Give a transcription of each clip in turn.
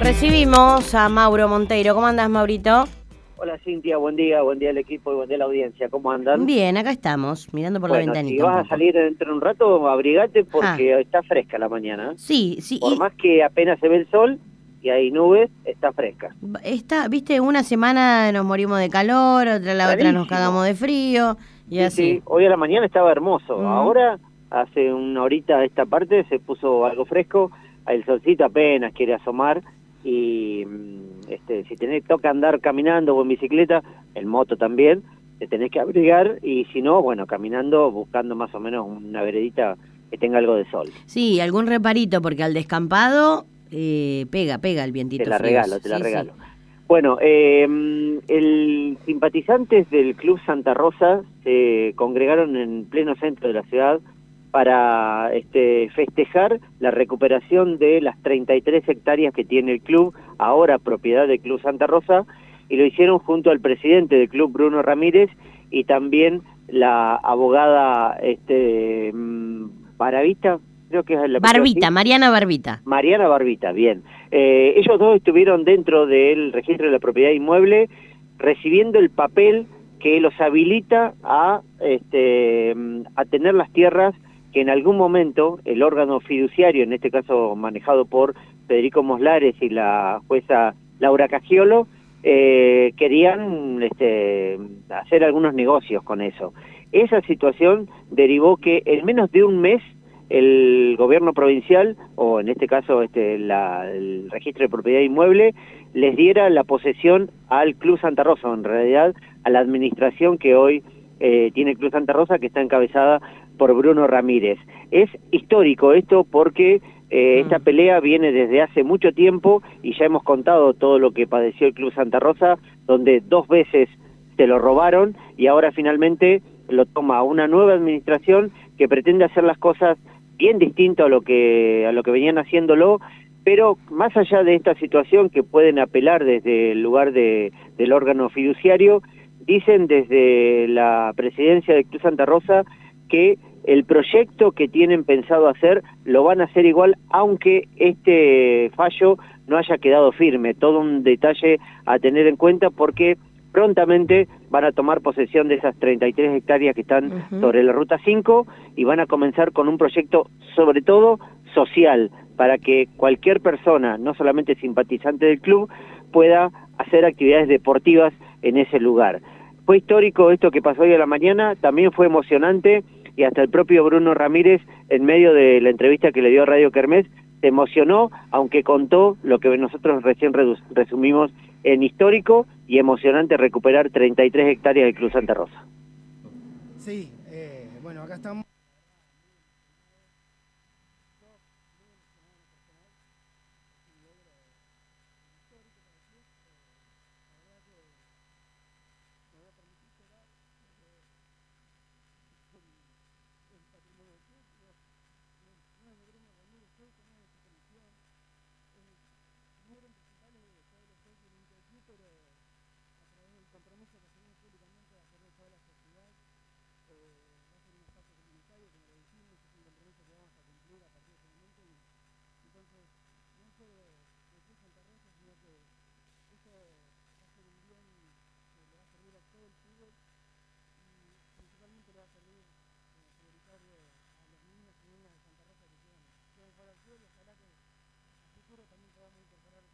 Recibimos a Mauro Monteiro. ¿Cómo andas, Maurito? Hola Cintia, buen día, buen día al equipo y buen día a la audiencia. ¿Cómo andan? Bien, acá estamos, mirando por bueno, la ventanita. Si vas a salir dentro de un rato, abrigate porque está fresca la mañana. Sí, sí. Por y más que apenas se ve el sol y hay nubes, está fresca. está, viste, una semana nos morimos de calor, otra la otra nos cagamos de frío y Sí, así. sí, hoy a la mañana estaba hermoso. Mm. Ahora, hace una horita de esta parte, se puso algo fresco. El solcito apenas quiere asomar y mm, este, si tenés, toca andar caminando o en bicicleta, en moto también, te tenés que abrigar y si no, bueno, caminando, buscando más o menos una veredita que tenga algo de sol. Sí, algún reparito, porque al descampado eh, pega, pega el vientito Te la frío. regalo, te la Sí, sí. regalo. Bueno, eh, el simpatizantes del Club Santa Rosa se congregaron en pleno centro de la ciudad para este, festejar la recuperación de las 33 hectáreas que tiene el club, ahora propiedad del Club Santa Rosa, y lo hicieron junto al presidente del club, Bruno Ramírez, y también la abogada este, mm, Baravita, creo que es la Barbita, Mariana Barbita. Mariana Barbita, bien. Eh, ellos dos estuvieron dentro del registro de la propiedad inmueble recibiendo el papel que los habilita a, este, mm, a tener las tierras que en algún momento el órgano fiduciario, en este caso manejado por Federico Moslares y la jueza Laura Cagiolo, eh, querían este, hacer algunos negocios con eso. Esa situación derivó que en menos de un mes el gobierno provincial, o en este caso este, la- el registro de propiedad inmueble, les diera la posesión al Club Santa Rosa, en realidad a la administración que hoy eh, tiene el Club Santa Rosa, que está encabezada por Bruno Ramírez. Es histórico esto porque eh, Mm. esta pelea viene desde hace mucho tiempo y ya hemos contado todo lo que padeció el Club Santa Rosa, donde dos veces se lo robaron y ahora finalmente lo toma una nueva administración que pretende hacer las cosas bien distinto a lo que a lo que venían haciéndolo, pero más allá de esta situación que pueden apelar desde el lugar de, del órgano fiduciario, dicen desde la presidencia de Club Santa Rosa que el proyecto que tienen pensado hacer lo van a hacer igual, aunque este fallo no haya quedado firme. Todo un detalle a tener en cuenta porque prontamente van a tomar posesión de esas 33 hectáreas que están sobre la Ruta 5 y van a comenzar con un proyecto sobre todo social para que cualquier persona, no solamente simpatizante del club, pueda hacer actividades deportivas en ese lugar. Fue histórico esto que pasó hoy a la mañana, también fue emocionante y hasta el propio Bruno Ramírez, en medio de la entrevista que le dio a Radio Kermés, se emocionó, aunque contó lo que nosotros recién resumimos en histórico y emocionante recuperar 33 hectáreas del Club Santa Rosa. Sí, eh, bueno, acá estamos. renglón le va a servir a todo el fútbol y principalmente le va a servir eh, prioritario a los niños y niñas de Santa Rosa que quedan, quedan fuera del fútbol ojalá que en el futuro también podamos incorporar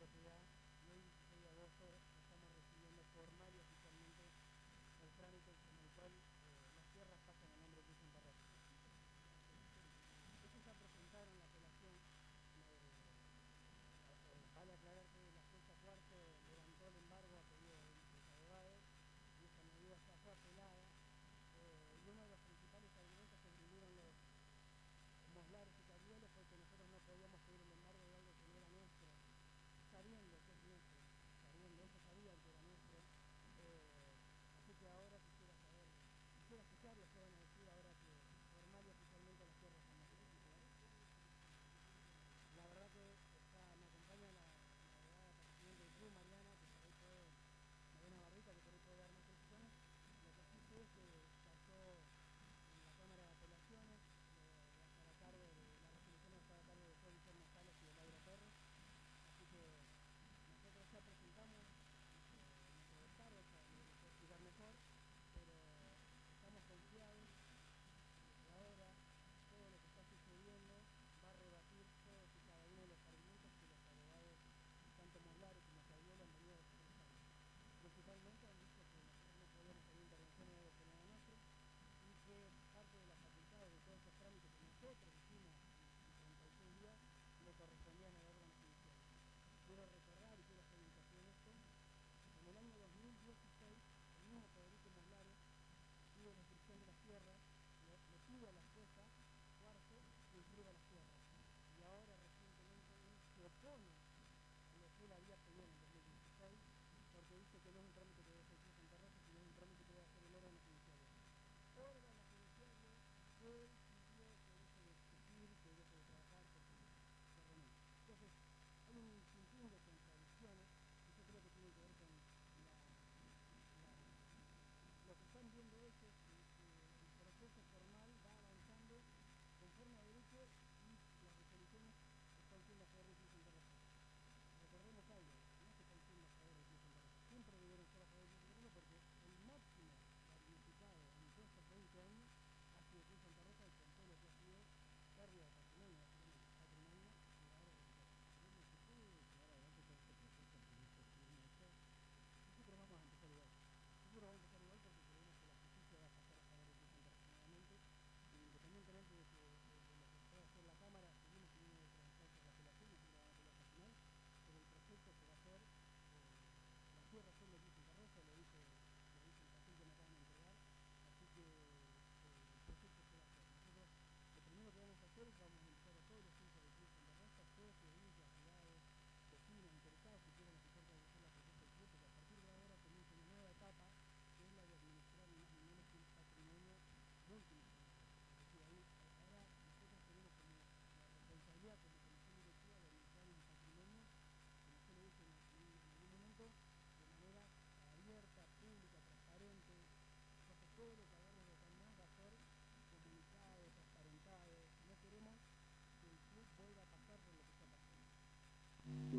propiedad y hoy agosto estamos recibiendo formal y razón había en el porque dice que no es un trámite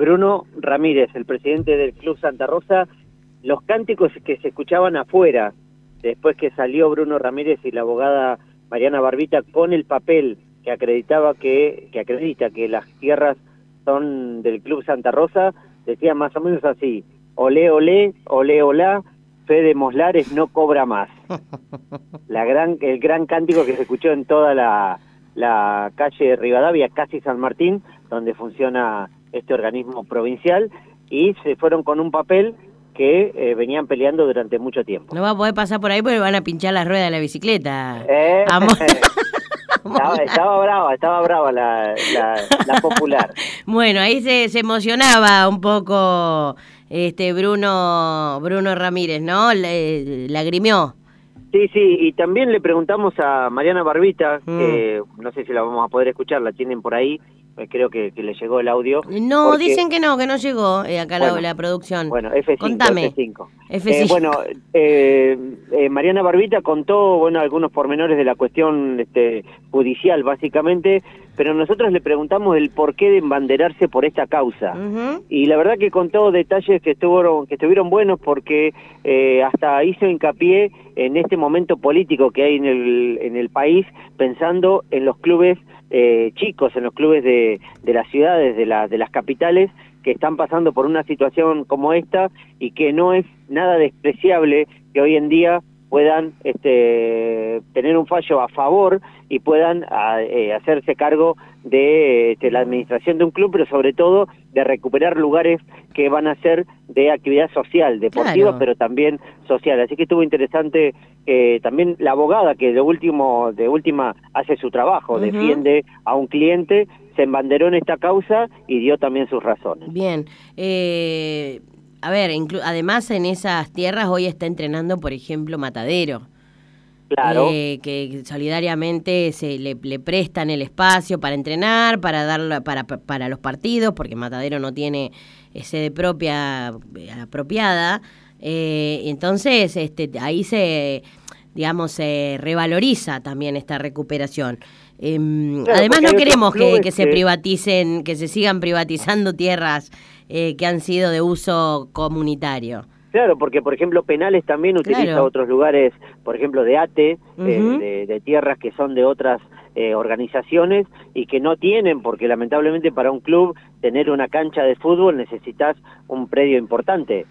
Bruno Ramírez, el presidente del Club Santa Rosa, los cánticos que se escuchaban afuera, después que salió Bruno Ramírez y la abogada Mariana Barbita con el papel que acreditaba que, que acredita que las tierras son del Club Santa Rosa, decía más o menos así, olé, olé, olé, olá, Fede Moslares no cobra más. La gran, el gran cántico que se escuchó en toda la, la calle Rivadavia, casi San Martín, donde funciona este organismo provincial, y se fueron con un papel que eh, venían peleando durante mucho tiempo. No va a poder pasar por ahí porque van a pinchar la rueda de la bicicleta. Eh, estaba, estaba, brava, estaba brava la, la, popular. bueno, ahí se, se, emocionaba un poco este Bruno Bruno Ramírez, ¿no? Le, lagrimió. Sí, sí, y también le preguntamos a Mariana Barbita, mm. que no sé si la vamos a poder escuchar, la tienen por ahí, creo que, le llegó el audio. No, dicen que no, que no llegó eh, acá la, producción. Bueno, F5. Contame. F5. Eh, bueno, Mariana Barbita contó bueno algunos pormenores de la cuestión este, judicial, básicamente, pero nosotros le preguntamos el porqué de embanderarse por esta causa. Y la verdad que contó detalles que estuvieron, que estuvieron buenos porque hasta hizo hincapié en este momento político que hay en el, en el país, pensando en los clubes eh, chicos en los clubes de, de las ciudades, de, de las capitales, que están pasando por una situación como esta y que no es nada despreciable que hoy en día puedan este, tener un fallo a favor y puedan eh, hacerse cargo de este, la administración de un club, pero sobre todo de recuperar lugares que van a ser de actividad social, deportiva, pero también social. Así que estuvo interesante eh, también la abogada que de último, de última hace su trabajo, defiende a un cliente, se embanderó en esta causa y dio también sus razones. Bien. Eh a ver, además en esas tierras hoy está entrenando, por ejemplo, Matadero. Claro. Eh, que solidariamente se le, prestan el espacio para entrenar, para dar para, para los partidos, porque Matadero no tiene sede propia eh, apropiada. Eh, entonces, este, ahí se, digamos, se revaloriza también esta recuperación. Em, además, no queremos que, que, se privaticen, que se sigan privatizando tierras eh, que han sido de uso comunitario. Claro, porque por ejemplo Penales también utiliza otros lugares, por ejemplo de ATE, eh, de, tierras que son de otras eh, organizaciones y que no tienen, porque lamentablemente para un club tener una cancha de fútbol necesitas un predio importante,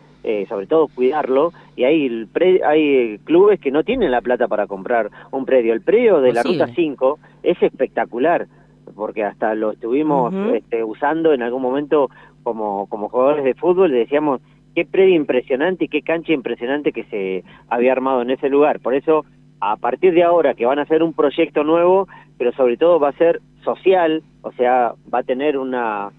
sobre todo cuidarlo, y hay, hay clubes que no tienen la plata para comprar un predio. El predio de la Ruta 5 es espectacular, porque hasta lo estuvimos este, usando en algún momento como, como jugadores de fútbol, decíamos qué predio impresionante y qué cancha impresionante que se había armado en ese lugar. Por eso, a partir de ahora que van a hacer un proyecto nuevo, pero sobre todo va a ser social, o sea, va a tener una,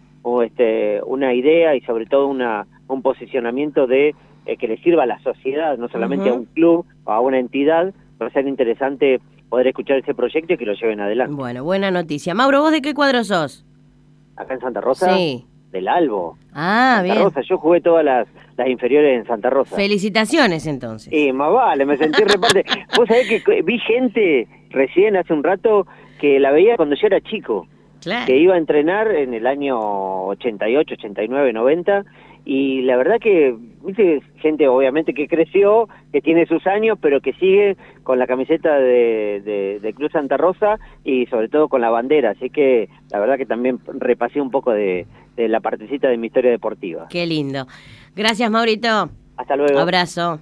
este, una idea y sobre todo una, un posicionamiento de eh, que le sirva a la sociedad, no solamente a un club o a una entidad, va a ser interesante poder escuchar ese proyecto y que lo lleven adelante. Bueno, buena noticia. Mauro, ¿vos de qué cuadro sos? Acá en Santa Rosa. Sí. Del Albo. Ah, Santa bien. Rosa, yo jugué todas las, las inferiores en Santa Rosa. Felicitaciones entonces. Y más vale, me sentí reparte. Vos sabés que vi gente recién hace un rato que la veía cuando yo era chico. Claro. que iba a entrenar en el año 88, 89, 90 y la verdad que viste gente obviamente que creció, que tiene sus años, pero que sigue con la camiseta de, de, de Club Santa Rosa y sobre todo con la bandera, así que la verdad que también repasé un poco de, de la partecita de mi historia deportiva. Qué lindo. Gracias, Maurito. Hasta luego. Abrazo.